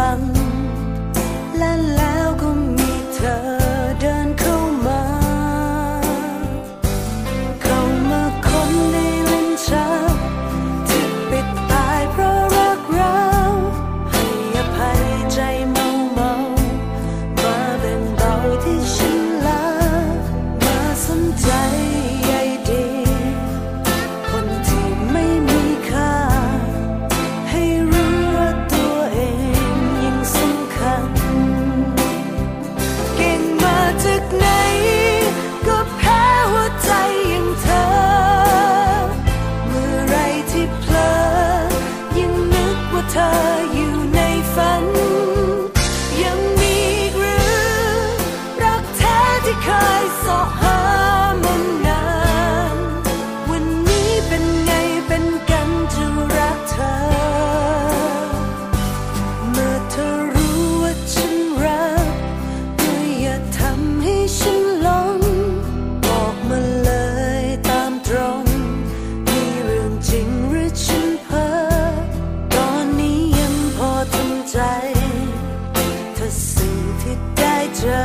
kafan สิ่งที่ได้เจอ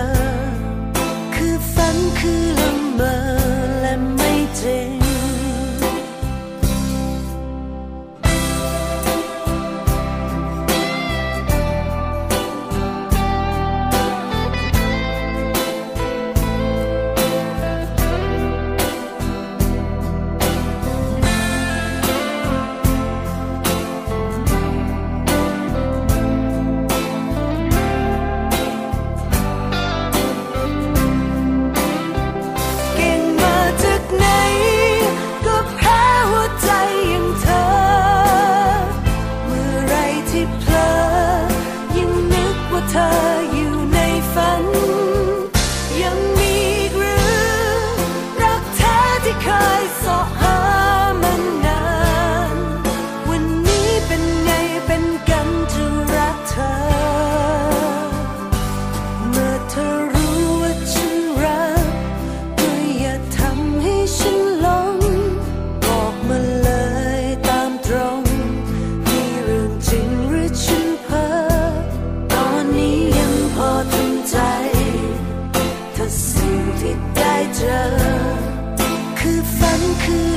คือฝันคือละเมอ ที่ได้